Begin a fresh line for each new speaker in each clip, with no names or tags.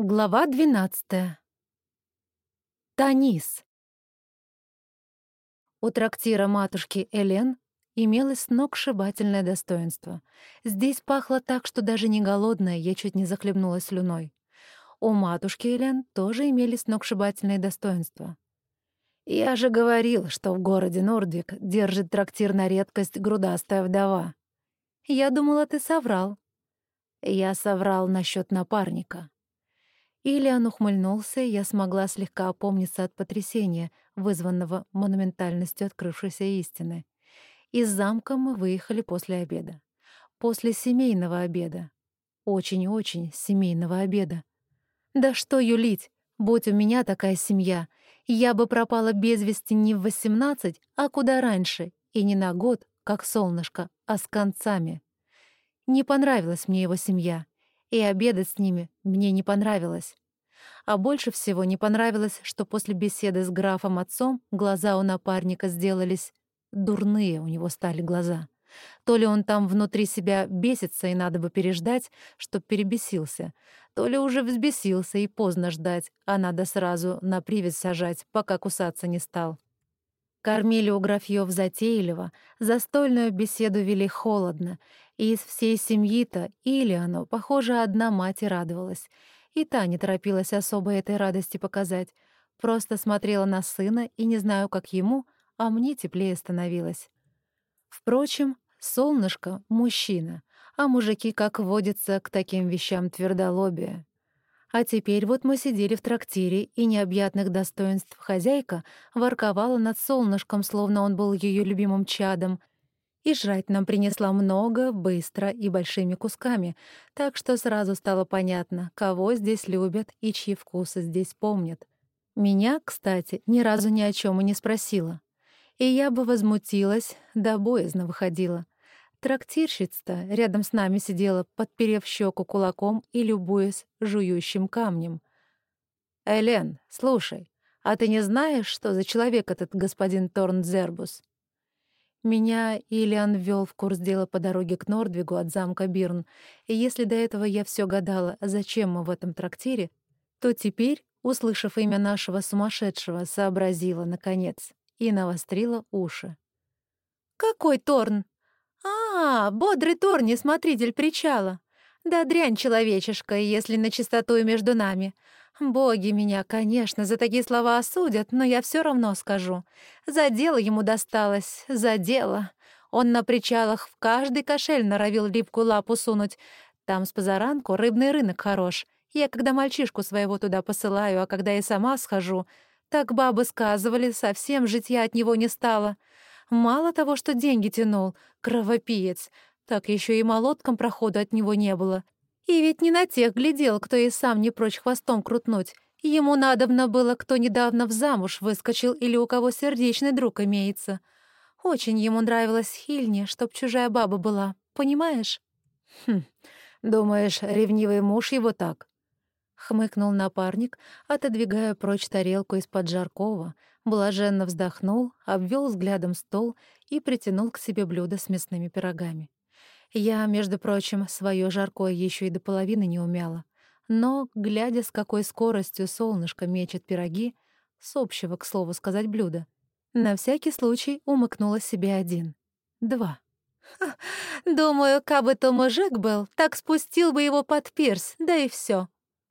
Глава двенадцатая. Танис. У трактира матушки Элен имелось сногсшибательное достоинство. Здесь пахло так, что даже не голодная я чуть не захлебнулась слюной. У матушки Элен тоже имелись сногсшибательные достоинства. «Я же говорил, что в городе Нордвик держит трактир на редкость грудастая вдова. Я думала, ты соврал». Я соврал насчет напарника. Ильян ухмыльнулся, и я смогла слегка опомниться от потрясения, вызванного монументальностью открывшейся истины. Из замка мы выехали после обеда. После семейного обеда. Очень-очень семейного обеда. Да что юлить, будь у меня такая семья, я бы пропала без вести не в восемнадцать, а куда раньше, и не на год, как солнышко, а с концами. Не понравилась мне его семья — и обедать с ними мне не понравилось. А больше всего не понравилось, что после беседы с графом-отцом глаза у напарника сделались... Дурные у него стали глаза. То ли он там внутри себя бесится, и надо бы переждать, чтоб перебесился, то ли уже взбесился, и поздно ждать, а надо сразу на привязь сажать, пока кусаться не стал. Кормили у графьёв затейливо, застольную беседу вели холодно, и из всей семьи-то Ильяну, похоже, одна мать и радовалась. И та не торопилась особо этой радости показать, просто смотрела на сына, и не знаю, как ему, а мне теплее становилось. Впрочем, солнышко — мужчина, а мужики, как водится, к таким вещам твердолобие. А теперь вот мы сидели в трактире, и необъятных достоинств хозяйка ворковала над солнышком, словно он был ее любимым чадом, и жрать нам принесла много, быстро и большими кусками, так что сразу стало понятно, кого здесь любят и чьи вкусы здесь помнят. Меня, кстати, ни разу ни о чем и не спросила. И я бы возмутилась, да боязно выходила. Трактирщица рядом с нами сидела, подперев щеку кулаком и любуясь жующим камнем. «Элен, слушай, а ты не знаешь, что за человек этот господин Торнзербус?» Меня Ильян ввел в курс дела по дороге к Нордвигу от замка Бирн, и если до этого я все гадала, зачем мы в этом трактире, то теперь, услышав имя нашего сумасшедшего, сообразила, наконец, и навострила уши. «Какой Торн? А, бодрый Торни, смотритель причала. Да дрянь человечешка, если на чистоту между нами. Боги меня, конечно, за такие слова осудят, но я все равно скажу. За дело ему досталось, за дело. Он на причалах в каждый кошель норовил липкую лапу сунуть. Там с позаранку рыбный рынок хорош. Я когда мальчишку своего туда посылаю, а когда и сама схожу, так бабы сказывали, совсем житья от него не стало. Мало того, что деньги тянул, кровопиец, так еще и молотком прохода от него не было. И ведь не на тех глядел, кто и сам не прочь хвостом крутнуть. Ему надобно было, кто недавно в замуж выскочил или у кого сердечный друг имеется. Очень ему нравилась Хильне, чтоб чужая баба была, понимаешь? Хм, думаешь, ревнивый муж его так? Хмыкнул напарник, отодвигая прочь тарелку из-под жаркого, блаженно вздохнул, обвел взглядом стол и притянул к себе блюдо с мясными пирогами. Я, между прочим, свое жаркое еще и до половины не умяла. Но, глядя, с какой скоростью солнышко мечет пироги, с общего, к слову сказать, блюда, на всякий случай умыкнула себе один. Два. «Думаю, кабы то мужик был, так спустил бы его под пирс, да и все,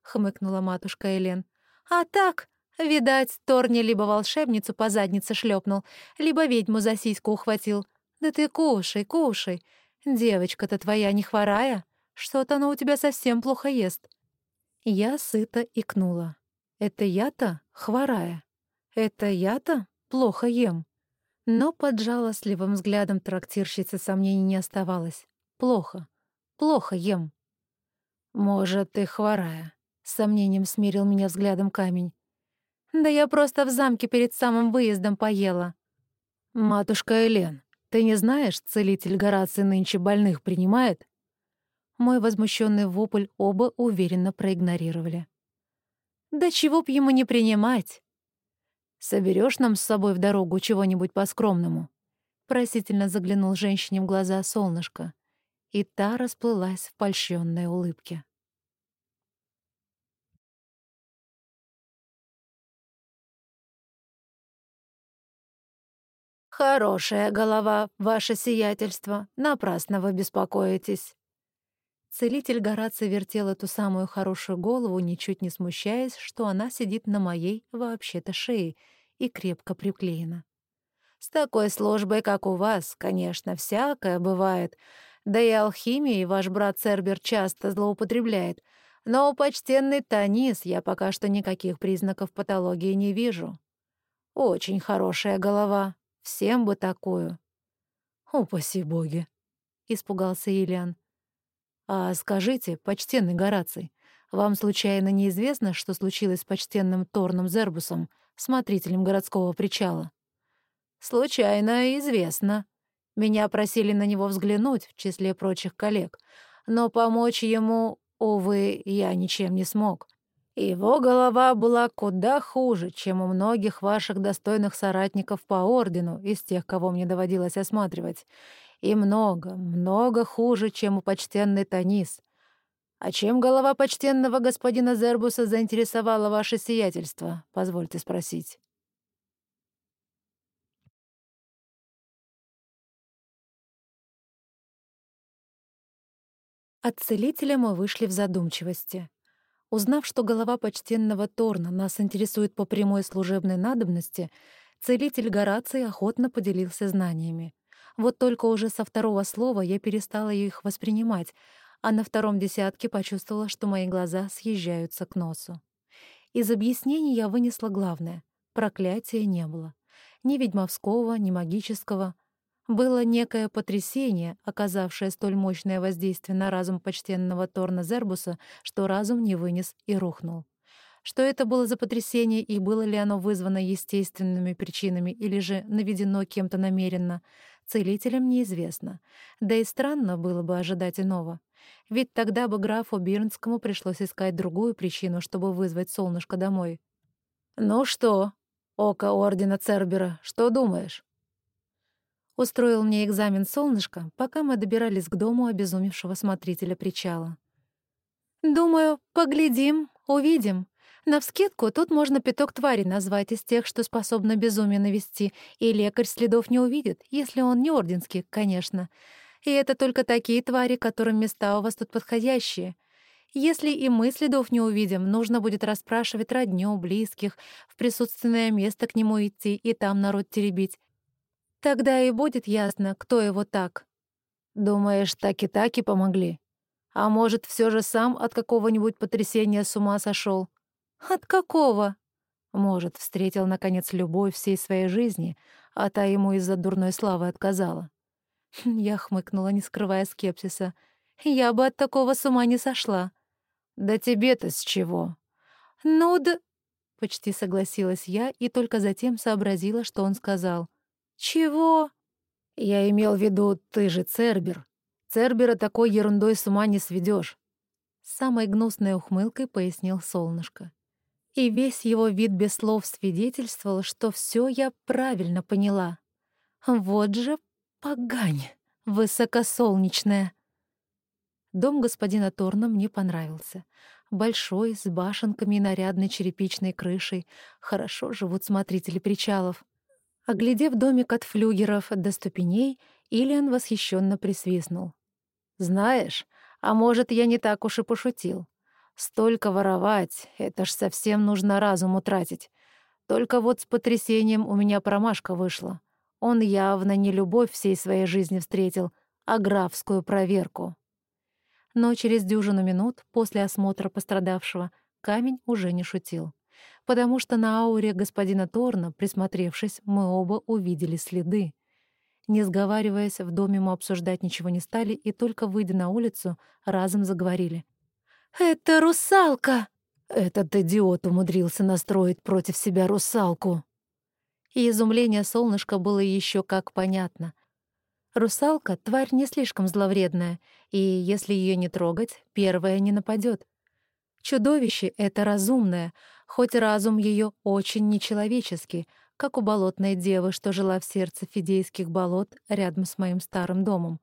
хмыкнула матушка Элен. «А так, видать, Торни либо волшебницу по заднице шлепнул, либо ведьму за сиську ухватил. Да ты кушай, кушай, «Девочка-то твоя не хворая? Что-то она у тебя совсем плохо ест». Я сыто икнула. «Это я-то хворая? Это я-то плохо ем?» Но под жалостливым взглядом трактирщицы сомнений не оставалось. «Плохо, плохо ем». «Может, ты хворая?» — сомнением смирил меня взглядом камень. «Да я просто в замке перед самым выездом поела». «Матушка Элен, ты не знаешь, целитель Гораций нынче больных принимает?» Мой возмущенный вопль оба уверенно проигнорировали. «Да чего б ему не принимать?» Соберешь нам с собой в дорогу чего-нибудь по-скромному?» Просительно заглянул женщине в глаза солнышко, и та расплылась в польщённой улыбке. «Хорошая голова, ваше сиятельство, напрасно вы беспокоитесь». Целитель Гораций вертел эту самую хорошую голову, ничуть не смущаясь, что она сидит на моей, вообще-то, шее и крепко приклеена. «С такой службой, как у вас, конечно, всякое бывает, да и алхимией ваш брат Цербер часто злоупотребляет, но у почтенный Танис я пока что никаких признаков патологии не вижу. Очень хорошая голова, всем бы такую». «Упаси боги!» — испугался Ильян. «А скажите, почтенный Гораций, вам случайно неизвестно, что случилось с почтенным Торном Зербусом, смотрителем городского причала?» «Случайно известно. Меня просили на него взглянуть в числе прочих коллег, но помочь ему, увы, я ничем не смог. Его голова была куда хуже, чем у многих ваших достойных соратников по ордену из тех, кого мне доводилось осматривать, и много, много хуже, чем у почтенной Танис. А чем голова почтенного господина Зербуса заинтересовала ваше сиятельство, позвольте спросить? От целителя мы вышли в задумчивости. Узнав, что голова почтенного Торна нас интересует по прямой служебной надобности, целитель Гораций охотно поделился знаниями. Вот только уже со второго слова я перестала их воспринимать, а на втором десятке почувствовала, что мои глаза съезжаются к носу. Из объяснений я вынесла главное — проклятия не было. Ни ведьмовского, ни магического. Было некое потрясение, оказавшее столь мощное воздействие на разум почтенного Торна Зербуса, что разум не вынес и рухнул. Что это было за потрясение и было ли оно вызвано естественными причинами или же наведено кем-то намеренно, целителям неизвестно. Да и странно было бы ожидать иного. Ведь тогда бы графу Бирнскому пришлось искать другую причину, чтобы вызвать солнышко домой. «Ну что, око Ордена Цербера, что думаешь?» Устроил мне экзамен солнышко, пока мы добирались к дому обезумевшего смотрителя причала. «Думаю, поглядим, увидим. Навскидку тут можно пяток тварей назвать из тех, что способны безумие навести, и лекарь следов не увидит, если он не орденский, конечно. И это только такие твари, которым места у вас тут подходящие. Если и мы следов не увидим, нужно будет расспрашивать родню, близких, в присутственное место к нему идти и там народ теребить. Тогда и будет ясно, кто его так. Думаешь, таки-таки помогли? А может, все же сам от какого-нибудь потрясения с ума сошел? От какого? Может, встретил, наконец, любовь всей своей жизни, а та ему из-за дурной славы отказала. Я хмыкнула, не скрывая скепсиса. Я бы от такого с ума не сошла. Да тебе-то с чего? Ну да... Почти согласилась я и только затем сообразила, что он сказал. «Чего?» «Я имел в виду, ты же Цербер. Цербера такой ерундой с ума не сведешь. самой гнусной ухмылкой пояснил солнышко и весь его вид без слов свидетельствовал, что все я правильно поняла. Вот же погань, высокосолнечная. Дом господина Торна мне понравился. Большой, с башенками и нарядной черепичной крышей. Хорошо живут смотрители причалов. Оглядев домик от флюгеров до ступеней, Ильян восхищенно присвистнул. «Знаешь, а может, я не так уж и пошутил. Столько воровать — это ж совсем нужно разум утратить. Только вот с потрясением у меня промашка вышла. Он явно не любовь всей своей жизни встретил, а графскую проверку. Но через дюжину минут после осмотра пострадавшего камень уже не шутил. Потому что на ауре господина Торна, присмотревшись, мы оба увидели следы. Не сговариваясь, в доме мы обсуждать ничего не стали и только выйдя на улицу, разом заговорили — «Это русалка!» Этот идиот умудрился настроить против себя русалку. И изумление солнышка было еще как понятно. Русалка — тварь не слишком зловредная, и если ее не трогать, первая не нападет. Чудовище — это разумное, хоть разум ее очень нечеловеческий, как у болотной девы, что жила в сердце фидейских болот рядом с моим старым домом.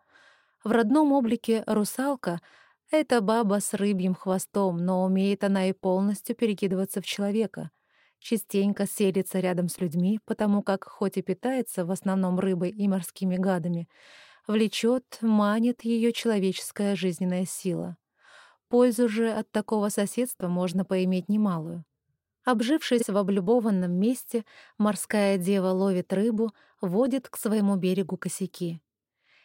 В родном облике русалка — это баба с рыбьим хвостом, но умеет она и полностью перекидываться в человека. частенько селится рядом с людьми, потому как хоть и питается в основном рыбой и морскими гадами, влечет, манит ее человеческая жизненная сила. Пользу же от такого соседства можно поиметь немалую. Обжившись в облюбованном месте, морская дева ловит рыбу, водит к своему берегу косяки.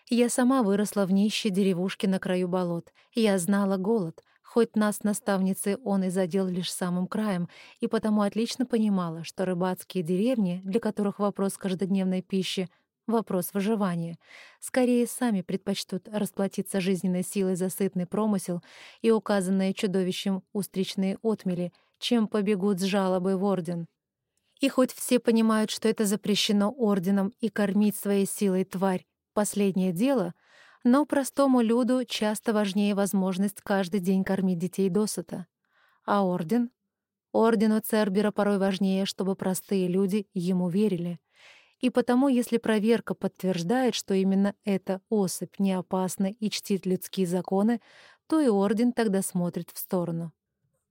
Я сама выросла в нищей деревушке на краю болот. Я знала голод, хоть нас, наставницы, он и задел лишь самым краем, и потому отлично понимала, что рыбацкие деревни, для которых вопрос каждодневной пищи — вопрос выживания, скорее сами предпочтут расплатиться жизненной силой за сытный промысел и указанные чудовищем устричные отмели, чем побегут с жалобой в орден. И хоть все понимают, что это запрещено орденом и кормить своей силой тварь, последнее дело, но простому люду часто важнее возможность каждый день кормить детей досыта. А орден? Ордену Цербера порой важнее, чтобы простые люди ему верили. И потому, если проверка подтверждает, что именно эта особь не опасна и чтит людские законы, то и орден тогда смотрит в сторону.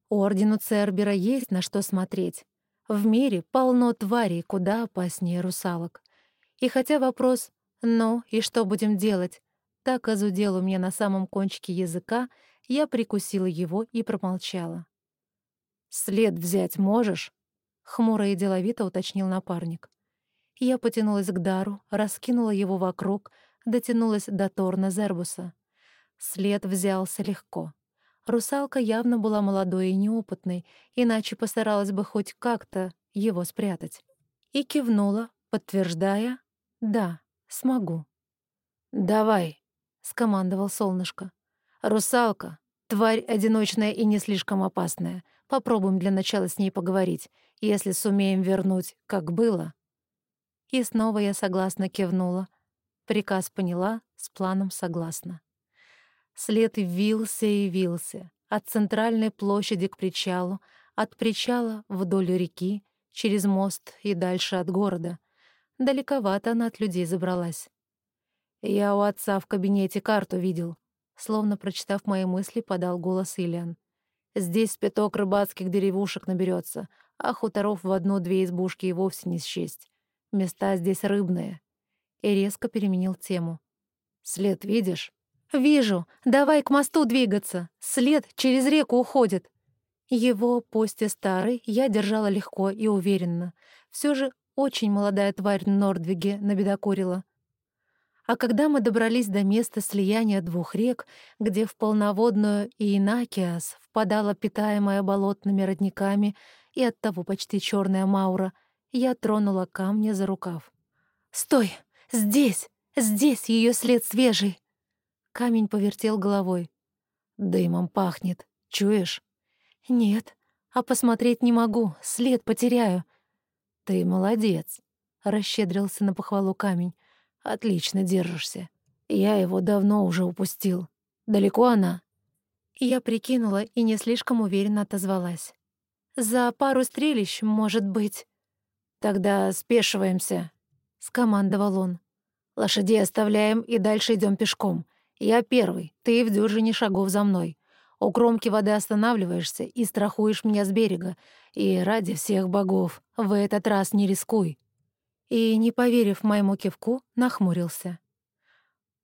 Ордену Цербера есть на что смотреть. В мире полно тварей, куда опаснее русалок. И хотя вопрос «Ну, и что будем делать?» Так озудел у меня на самом кончике языка, я прикусила его и промолчала. «След взять можешь?» — хмуро и деловито уточнил напарник. Я потянулась к дару, раскинула его вокруг, дотянулась до Торна Зербуса. След взялся легко. Русалка явно была молодой и неопытной, иначе постаралась бы хоть как-то его спрятать. И кивнула, подтверждая «да». Смогу. «Давай», — скомандовал солнышко. «Русалка, тварь одиночная и не слишком опасная. Попробуем для начала с ней поговорить, если сумеем вернуть, как было». И снова я согласно кивнула. Приказ поняла, с планом согласна. След вился и вился. От центральной площади к причалу, от причала вдоль реки, через мост и дальше от города — Далековато она от людей забралась. «Я у отца в кабинете карту видел», — словно прочитав мои мысли, подал голос Ильян. «Здесь пяток рыбацких деревушек наберется, а хуторов в одну-две избушки и вовсе не счесть. Места здесь рыбные». И резко переменил тему. «След видишь?» «Вижу. Давай к мосту двигаться. След через реку уходит». Его, пусть и старый, я держала легко и уверенно. Все же очень молодая тварь Нордвиге набедокурила. А когда мы добрались до места слияния двух рек, где в полноводную Иинакиас впадала питаемая болотными родниками и оттого почти черная Маура, я тронула камня за рукав. «Стой! Здесь! Здесь ее след свежий!» Камень повертел головой. «Дымом пахнет. Чуешь?» «Нет, а посмотреть не могу, след потеряю. «Ты молодец», — расщедрился на похвалу камень. «Отлично держишься. Я его давно уже упустил. Далеко она?» Я прикинула и не слишком уверенно отозвалась. «За пару стрелищ, может быть». «Тогда спешиваемся», — скомандовал он. «Лошадей оставляем и дальше идем пешком. Я первый, ты в дюжине шагов за мной. У кромки воды останавливаешься и страхуешь меня с берега. И ради всех богов, в этот раз не рискуй». И, не поверив моему кивку, нахмурился.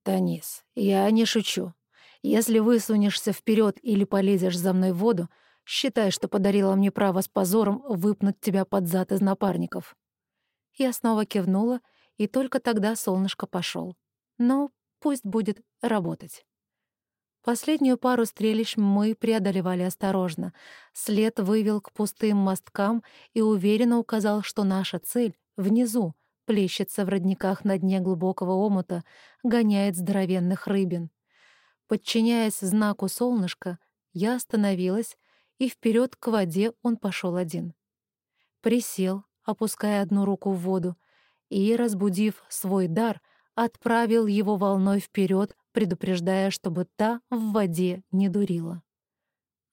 «Танис, я не шучу. Если высунешься вперед или полезешь за мной в воду, считай, что подарила мне право с позором выпнуть тебя под зад из напарников». Я снова кивнула, и только тогда солнышко пошел. Ну, пусть будет работать. Последнюю пару стрелищ мы преодолевали осторожно. След вывел к пустым мосткам и уверенно указал, что наша цель — внизу, плещется в родниках на дне глубокого омута, гоняет здоровенных рыбин. Подчиняясь знаку солнышка, я остановилась, и вперед к воде он пошел один. Присел, опуская одну руку в воду, и, разбудив свой дар, отправил его волной вперед предупреждая, чтобы та в воде не дурила.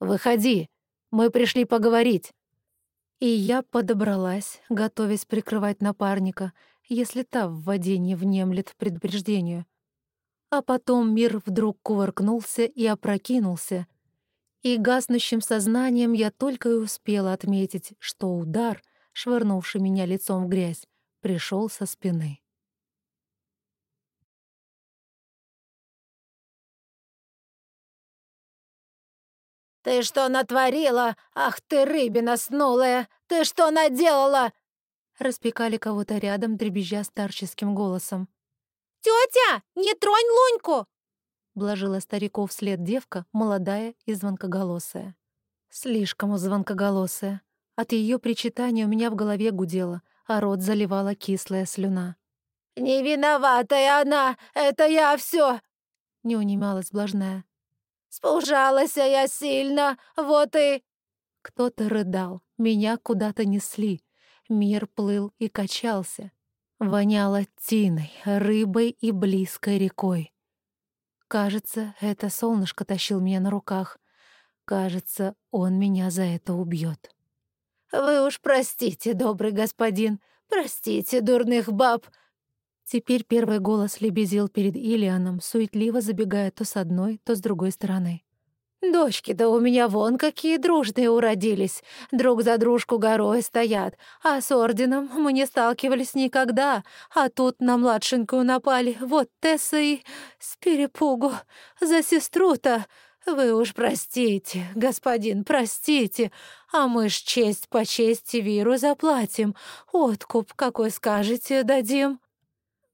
«Выходи! Мы пришли поговорить!» И я подобралась, готовясь прикрывать напарника, если та в воде не внемлет предупреждению. А потом мир вдруг кувыркнулся и опрокинулся, и гаснущим сознанием я только и успела отметить, что удар, швырнувший меня лицом в грязь, пришел со спины.
«Ты что натворила? Ах ты, рыбина снулая! Ты что наделала?»
Распекали кого-то рядом, дребезжа старческим голосом.
«Тетя, не тронь Луньку!»
Блажила стариков вслед девка, молодая и звонкоголосая. Слишком звонкоголосая. От ее причитания у меня в голове гудело, а рот заливала кислая слюна.
«Не виноватая она! Это я все!»
Не унималась блажная.
Спужалась я сильно, вот и...»
Кто-то рыдал, меня куда-то несли. Мир плыл и качался. Воняло тиной, рыбой и близкой рекой. Кажется, это солнышко тащил меня на руках. Кажется, он меня за это убьет.
«Вы уж простите, добрый господин, простите дурных баб!»
Теперь первый голос лебезил перед Илианом, суетливо забегая то с одной, то с другой стороны.
«Дочки-то у меня вон какие дружные уродились, друг за дружку горой стоят, а с орденом мы не сталкивались никогда, а тут на младшенькую напали, вот Тесса и с перепугу, за сестру-то. Вы уж простите, господин, простите, а мы ж честь по чести Виру заплатим, откуп какой скажете дадим».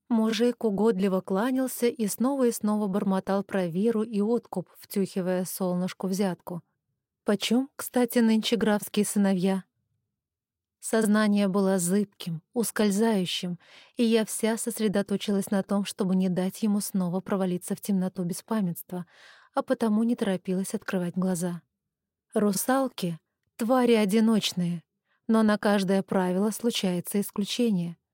Мужик угодливо кланялся и снова и снова бормотал про веру и откуп, втюхивая солнышку взятку. Почем, кстати, нынче графские сыновья? Сознание было зыбким, ускользающим, и я вся сосредоточилась на том, чтобы не дать ему снова провалиться в темноту беспамятства, а потому не торопилась открывать глаза. Русалки — твари одиночные, но на каждое правило случается исключение —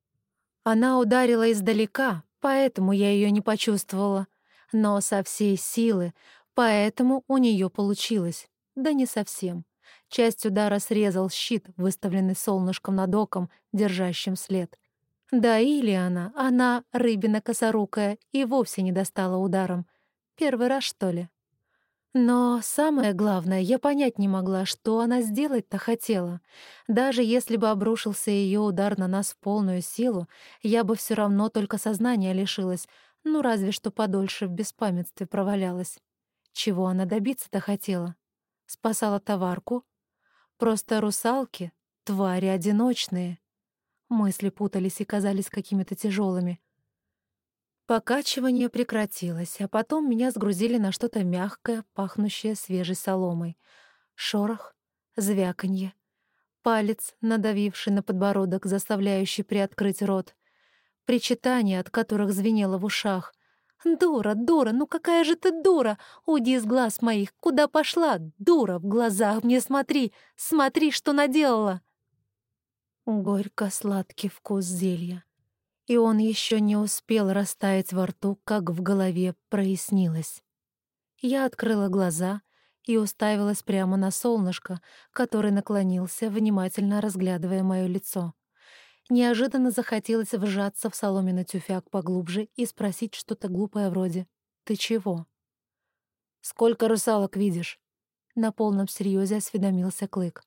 она ударила издалека, поэтому я ее не почувствовала, но со всей силы, поэтому у нее получилось. Да не совсем. Часть удара срезал щит, выставленный солнышком над оком, держащим след. Да или она, она, рыбина косорукая, и вовсе не достала ударом. Первый раз, что ли? Но самое главное, я понять не могла, что она сделать-то хотела. Даже если бы обрушился ее удар на нас в полную силу, я бы все равно только сознания лишилась, ну разве что подольше в беспамятстве провалялась. Чего она добиться-то хотела? Спасала товарку? Просто русалки — твари одиночные. Мысли путались и казались какими-то тяжелыми. Покачивание прекратилось, а потом меня сгрузили на что-то мягкое, пахнущее свежей соломой. Шорох, звяканье, палец, надавивший на подбородок, заставляющий приоткрыть рот, причитания, от которых звенело в ушах. «Дура, дура, ну какая же ты дура! Уйди из глаз моих! Куда пошла? Дура, в глазах мне смотри! Смотри, что наделала!» Горько-сладкий вкус зелья и он еще не успел растаять во рту, как в голове прояснилось. Я открыла глаза и уставилась прямо на солнышко, который наклонился, внимательно разглядывая мое лицо. Неожиданно захотелось вжаться в соломенный тюфяк поглубже и спросить что-то глупое вроде «Ты чего?» «Сколько русалок видишь?» На полном серьезе осведомился Клык.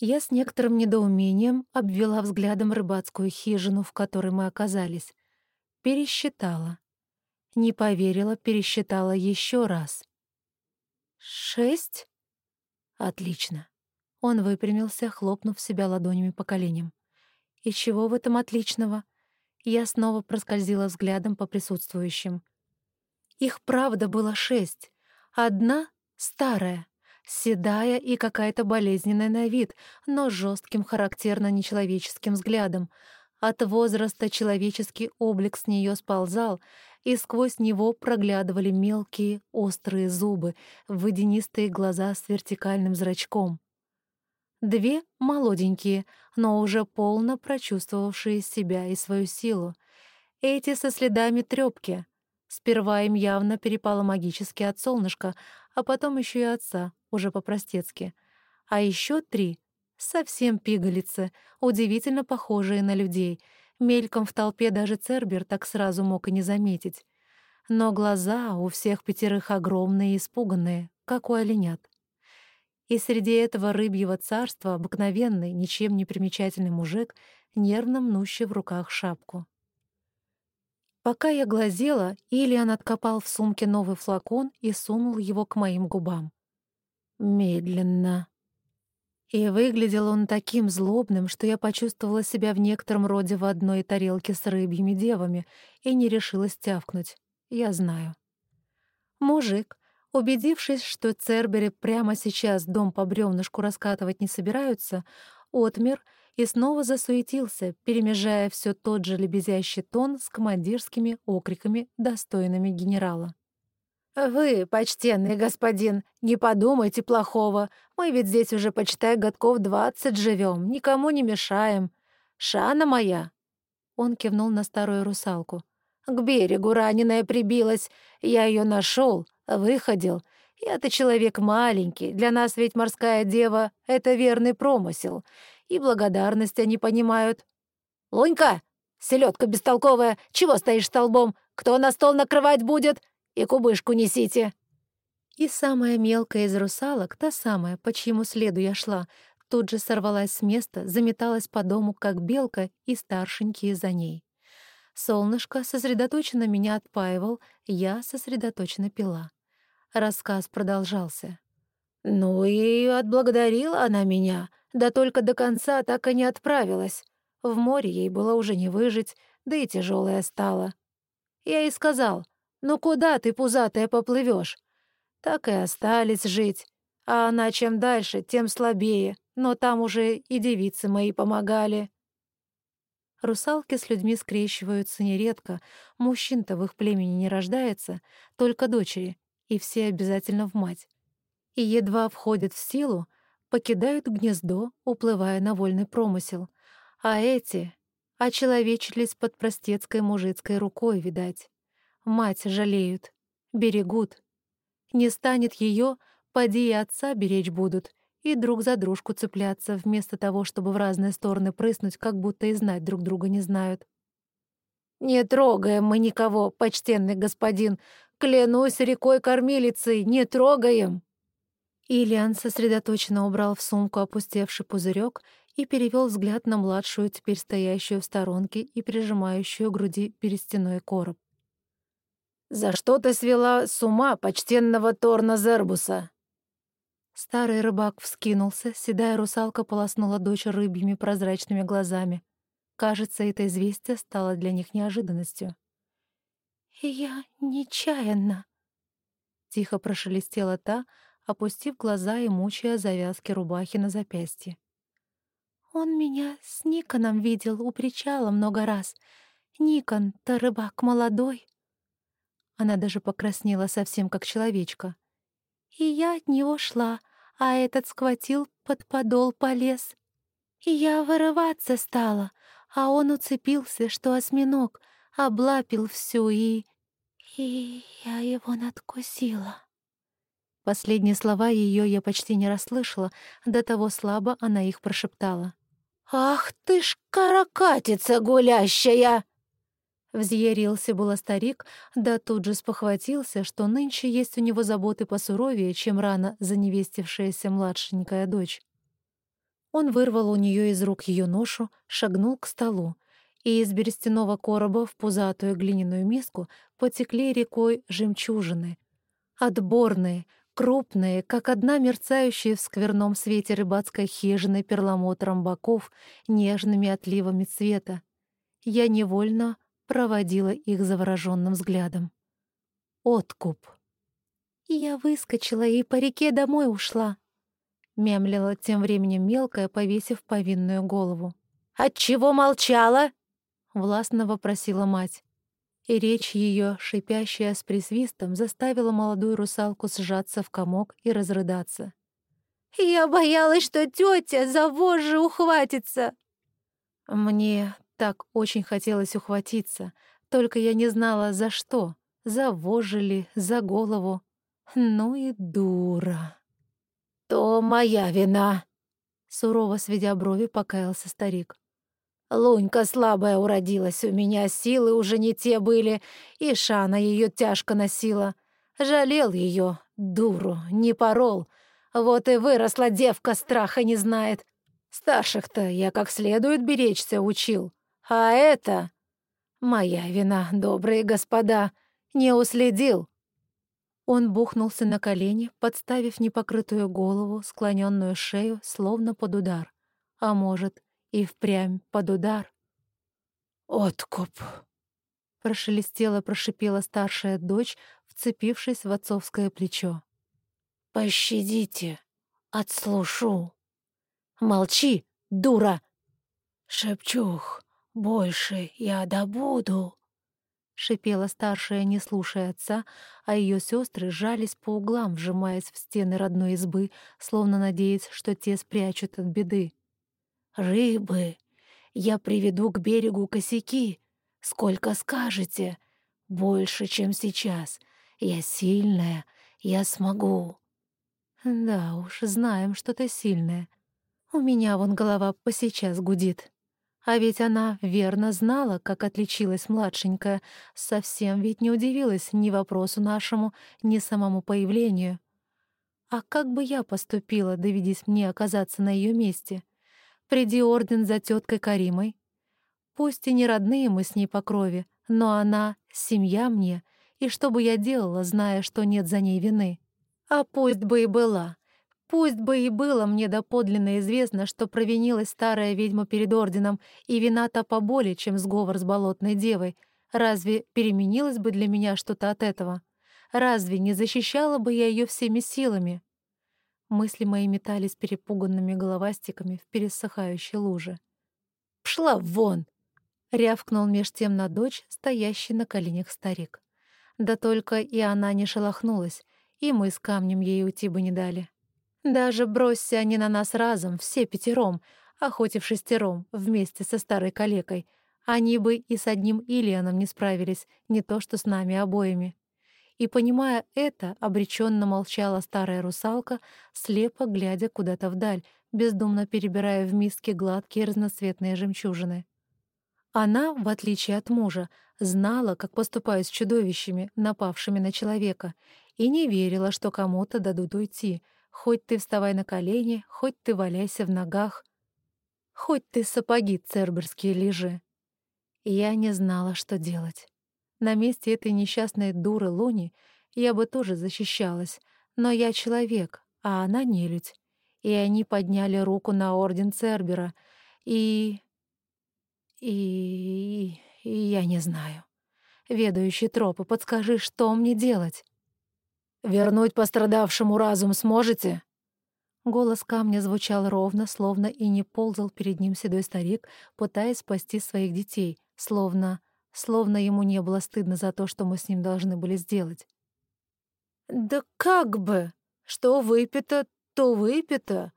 Я с некоторым недоумением обвела взглядом рыбацкую хижину, в которой мы оказались. Пересчитала. Не поверила, пересчитала еще раз. «Шесть?» «Отлично». Он выпрямился, хлопнув себя ладонями по коленям. «И чего в этом отличного?» Я снова проскользила взглядом по присутствующим. Их правда было шесть. Одна — старая, седая и какая-то болезненная на вид, но жестким, характерно нечеловеческим взглядом. От возраста человеческий облик с нее сползал, и сквозь него проглядывали мелкие, острые зубы, водянистые глаза с вертикальным зрачком. Две молоденькие, но уже полно прочувствовавшие себя и свою силу. Эти со следами трёпки. Сперва им явно перепало магически от солнышка, а потом еще и отца, уже по-простецки. А еще три — совсем пигалицы, удивительно похожие на людей. Мельком в толпе даже Цербер так сразу мог и не заметить. Но глаза у всех пятерых огромные и испуганные, как у оленят. И среди этого рыбьего царства обыкновенный, ничем не примечательный мужик, нервно мнущий в руках шапку. Пока я глазела, Ильян откопал в сумке новый флакон и сунул его к моим губам. Медленно. И выглядел он таким злобным, что я почувствовала себя в некотором роде в одной тарелке с рыбьими девами и не решилась тявкнуть. Я знаю. Мужик, убедившись, что Цербери прямо сейчас дом по бревнышку раскатывать не собираются, отмер — и снова засуетился, перемежая все тот же лебезящий тон с командирскими окриками, достойными генерала. «Вы, почтенный господин, не подумайте плохого. Мы ведь здесь уже, почитай, годков двадцать живем, никому не мешаем. Шана моя!» Он кивнул на старую русалку. «К берегу раненая прибилась. Я ее нашел, выходил. Я-то человек маленький, для нас ведь морская дева — это верный промысел и благодарность они понимают. «Лунька, селедка бестолковая, чего стоишь столбом? Кто на стол накрывать будет? И кубышку несите!» И самая мелкая из русалок, та самая, по чьему следу я шла, тут же сорвалась с места, заметалась по дому, как белка, и старшенькие за ней. Солнышко сосредоточенно меня отпаивал, я сосредоточенно пила. Рассказ продолжался. «Ну и отблагодарила она меня. Да только до конца так и не отправилась. В море ей было уже не выжить, да и тяжелая стала. Я ей сказал, «Ну куда ты, пузатая, поплывешь? Так и остались жить. А она чем дальше, тем слабее, но там уже и девицы мои помогали. Русалки с людьми скрещиваются нередко, мужчин-то в их племени не рождается, только дочери, и все обязательно в мать. И едва входят в силу, покидают гнездо, уплывая на вольный промысел. А эти очеловечились под простецкой мужицкой рукой, видать. Мать жалеют, берегут. Не станет ее, поди и отца беречь будут, и друг за дружку цепляться, вместо того, чтобы в разные стороны прыснуть, как будто и знать друг друга не знают. «Не трогаем мы никого, почтенный господин! Клянусь рекой кормилицей, не трогаем!» Ильян сосредоточенно убрал в сумку опустевший пузырек и перевел взгляд на младшую, теперь стоящую в сторонке и прижимающую к груди перестяной короб. «За что ты свела с ума почтенного Торна Зербуса?» Старый рыбак вскинулся, седая русалка полоснула дочь рыбьими прозрачными глазами. Кажется, это известие стало для них неожиданностью. «Я нечаянно», — тихо прошелестела та, опустив глаза и мучая завязки рубахи на запястье. «Он меня с Никоном видел у причала много раз. Никон-то рыбак молодой». Она даже покраснела совсем как человечка. И я от него шла, а этот схватил под подол полез. И я вырываться стала, а он уцепился, что осьминог, облапил всю и... И я его надкусила. Последние слова ее я почти не расслышала, до того слабо она их прошептала. «Ах ты ж каракатица гулящая!» Взъярился было старик, да тут же спохватился, что нынче есть у него заботы посуровее, чем рано заневестившаяся младшенькая дочь. Он вырвал у нее из рук ее ношу, шагнул к столу, и из берестяного короба в пузатую глиняную миску потекли рекой жемчужины. Отборные, Крупные, как одна мерцающая в скверном свете рыбацкой хижины перламутром боков, нежными отливами цвета. Я невольно проводила их завороженным взглядом. Откуп. Я выскочила и по реке домой ушла. Мямлила тем временем мелкая, повесив повинную голову. «Отчего молчала?» — властно вопросила мать и речь ее, шипящая с присвистом, заставила молодую русалку сжаться в комок и разрыдаться. «Я боялась, что тетя за вожжи ухватится!» Мне так очень хотелось ухватиться, только я не знала, за что. За вожжи ли, за голову. Ну и дура. «То моя вина!» Сурово сведя брови, покаялся старик. Лунька слабая уродилась, у меня силы уже не те были, и Шана ее тяжко носила. Жалел ее, дуру, не порол.
Вот и выросла девка, страха не знает. Старших-то я как следует беречься учил. А это... Моя вина, добрые господа, не уследил. Он бухнулся на колени, подставив непокрытую голову, склоненную шею, словно под удар. А может, и впрямь под удар. «Откуп!» — прошелестела, прошипела старшая дочь, вцепившись в отцовское плечо. «Пощадите, отслушу!» «Молчи, дура!» «Шепчух, больше я добуду!» — шипела старшая, не слушая отца, а ее сестры сжались по углам, вжимаясь в стены родной избы, словно надеясь, что те спрячут от беды. «Рыбы! Я приведу к берегу косяки. Сколько скажете? Больше, чем сейчас. Я сильная, я смогу». «Да уж, знаем, что ты сильная. У меня вон голова по сейчас гудит». А ведь она верно знала, как отличилась младшенькая, совсем ведь не удивилась ни вопросу нашему, ни самому появлению. А как бы я поступила, доведись мне оказаться на ее месте? Приди орден за теткой Каримой. Пусть и не родные мы с ней по крови, но она — семья мне, и что бы я делала, зная, что нет за ней вины? А пусть бы и была, Пусть бы и было мне доподлинно известно, что провинилась старая ведьма перед орденом, и вина-то поболее, чем сговор с болотной девой. Разве переменилось бы для меня что-то от этого? Разве не защищала бы я ее всеми силами? Мысли мои метались перепуганными головастиками в пересыхающей луже. «Пшла вон!» — рявкнул меж тем на дочь, стоящий на коленях старик. Да только и она не шелохнулась, и мы с камнем ей уйти бы не дали. Даже бросься они на нас разом, все пятером, а хоть и в шестером, вместе со старой калекой, они бы и с одним Ильяном не справились, не то что с нами обоими. И, понимая это, обреченно молчала старая русалка, слепо глядя куда-то вдаль, бездумно перебирая в миске гладкие разноцветные жемчужины. Она, в отличие от мужа, знала, как поступают с чудовищами, напавшими на человека, и не верила, что кому-то дадут уйти — Хоть ты вставай на колени, хоть ты валяйся в ногах, хоть ты сапоги церберские лежи. Я не знала, что делать. На месте этой несчастной дуры Луни я бы тоже защищалась, но я человек, а она нелюдь. И они подняли руку на орден Цербера, и... и... и я не знаю. Ведающий тропы, подскажи, что мне делать? «Вернуть пострадавшему разум сможете?» Голос камня звучал ровно, словно и не ползал перед ним седой старик, пытаясь спасти своих детей, словно... словно ему не было стыдно за то, что мы с ним должны были сделать. «Да как бы! Что выпито, то выпито!»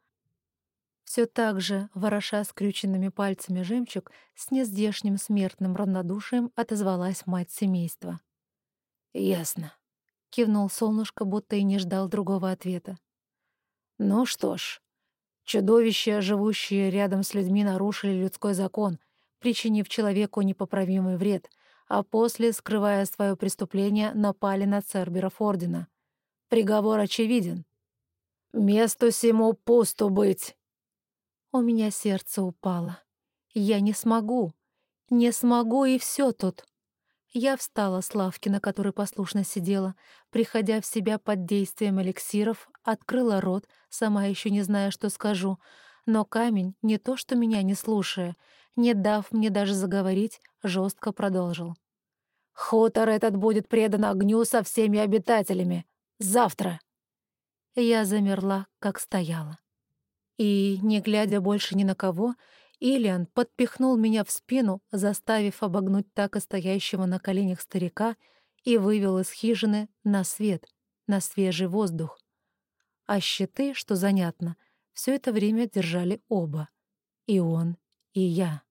Все так же, вороша скрюченными пальцами жемчуг, с нездешним смертным равнодушием отозвалась мать семейства. «Ясно. — кивнул солнышко, будто и не ждал другого ответа. «Ну что ж, чудовища, живущие рядом с людьми, нарушили людской закон, причинив человеку непоправимый вред, а после, скрывая свое преступление, напали на церберов Ордена. Приговор очевиден. «Месту сему пусту быть!» У меня сердце упало. Я не смогу. Не смогу, и все тут. Я встала с лавки, на которой послушно сидела, приходя в себя под действием эликсиров, открыла рот, сама еще не зная, что скажу, но камень, не то что меня не слушая, не дав мне даже заговорить, жестко продолжил. «Хутор этот будет предан огню со всеми обитателями. Завтра!» Я замерла, как стояла. И, не глядя больше ни на кого, Илиан подпихнул меня в спину, заставив обогнуть так и стоящего на коленях старика, и вывел из хижины на свет, на свежий воздух. А щиты, что занятно, все это время держали оба — и он, и я.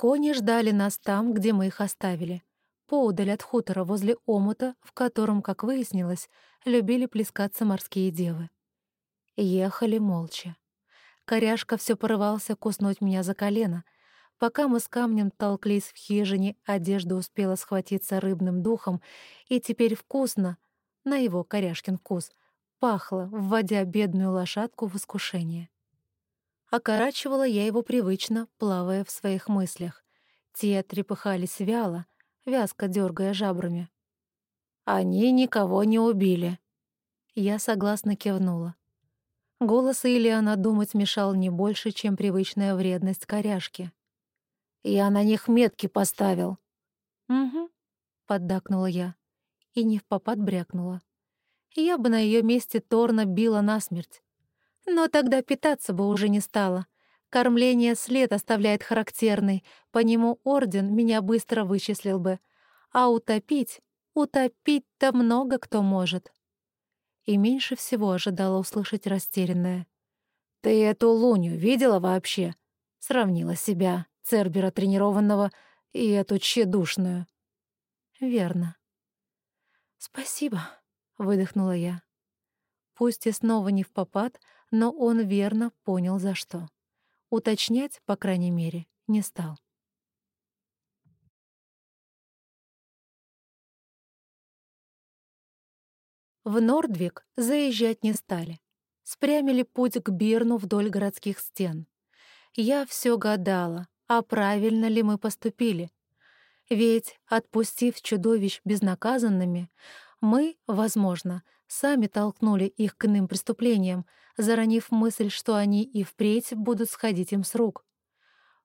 Кони ждали нас там, где мы их оставили поудаль от хутора возле омута, в котором, как выяснилось, любили плескаться морские девы. Ехали молча. Коряшка все порывался куснуть меня за колено.
Пока мы с камнем толклись в хижине, одежда успела схватиться рыбным духом, и теперь вкусно, на его коряшкин вкус, пахло, вводя бедную лошадку в искушение. Окорачивала я его привычно, плавая в своих мыслях. Те трепыхались вяло, вязко дергая жабрами. «Они никого не убили». Я согласно кивнула. Голос Ильяна думать мешал не больше, чем привычная вредность коряшки. Я на них метки поставил».
«Угу», — поддакнула я. И не в попад брякнула. Я бы на ее месте Торна била насмерть. Но тогда питаться бы уже не стало. Кормление след оставляет характерный, по нему орден меня быстро вычислил бы. А утопить, утопить-то много кто может. И меньше всего ожидала услышать растерянное.
«Ты эту луню видела вообще?» — сравнила себя. Цербера тренированного и эту тщедушную.
Верно. «Спасибо», — выдохнула я. Пусть и снова не в попад, но он верно понял, за что. Уточнять, по крайней мере, не стал. В Нордвик заезжать не стали. Спрямили путь к Бирну вдоль городских стен. Я все гадала, а правильно ли мы поступили. Ведь, отпустив чудовищ безнаказанными, мы, возможно, сами толкнули их к иным преступлениям, заронив мысль, что они и впредь будут сходить им с рук.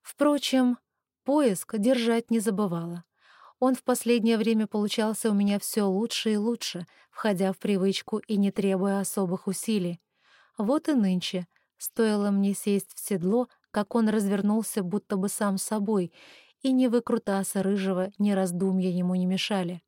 Впрочем, поиск держать не забывала. Он в последнее время получался у меня все лучше и лучше, входя в привычку и не требуя особых усилий. Вот и нынче, стоило мне сесть в седло, как он развернулся будто бы сам собой, и ни выкрутасы рыжего, ни раздумья ему не мешали.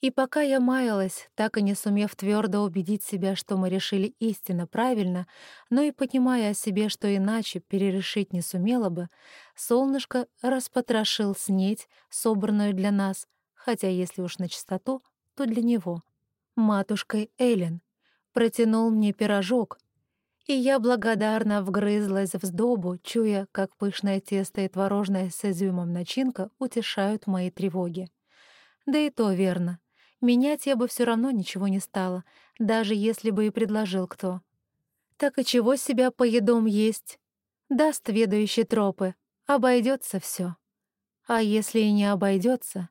И пока я маялась, так и не сумев твердо убедить себя, что мы решили истинно правильно, но и понимая о себе, что иначе перерешить не сумела бы, солнышко распотрошил снеть, собранную для нас, хотя если уж на чистоту, то для него, матушкой Эллен, протянул мне пирожок, и я благодарно вгрызлась в сдобу, чуя, как пышное тесто и творожная с изюмом начинка утешают мои тревоги. Да и то верно. Менять я бы все равно ничего не стала, даже если бы и предложил кто. Так и чего себя поедом есть? Даст ведающий тропы, обойдется все. А если и не обойдется,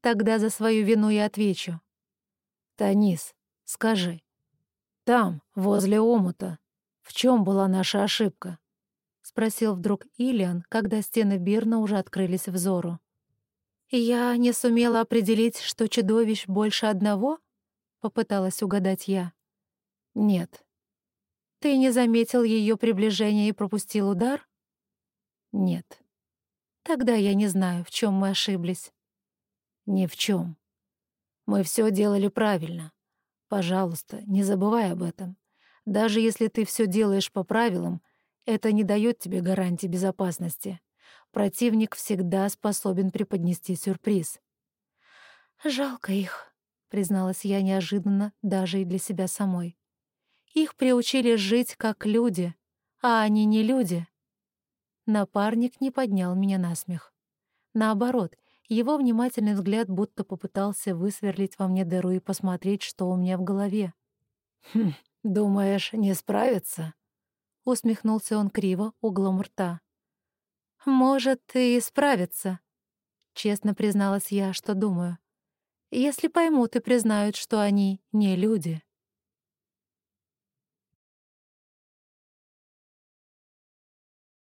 тогда за свою вину я отвечу.
«Танис, скажи, там, возле омута, «В чем была наша ошибка?» — спросил вдруг Ильян, когда стены Бирна уже открылись взору.
«Я не сумела определить, что чудовищ больше одного?» — попыталась угадать я.
«Нет».
«Ты не заметил ее приближения и пропустил удар?»
«Нет».
«Тогда я не знаю, в чем мы ошиблись».
«Ни в чем. Мы все делали правильно. Пожалуйста, не забывай об этом. Даже если ты все делаешь по правилам, это не дает тебе гарантии безопасности. Противник всегда способен преподнести сюрприз.
«Жалко их», — призналась я неожиданно даже и для себя самой. «Их приучили жить как люди, а они не люди». Напарник не поднял меня на смех. Наоборот, его внимательный взгляд будто попытался высверлить во мне дыру и посмотреть, что у меня в голове.
«Хм, «Думаешь, не справится?» — усмехнулся он криво углом рта.
«Может, и справится», — честно призналась я, что думаю. «Если поймут и признают, что они не люди».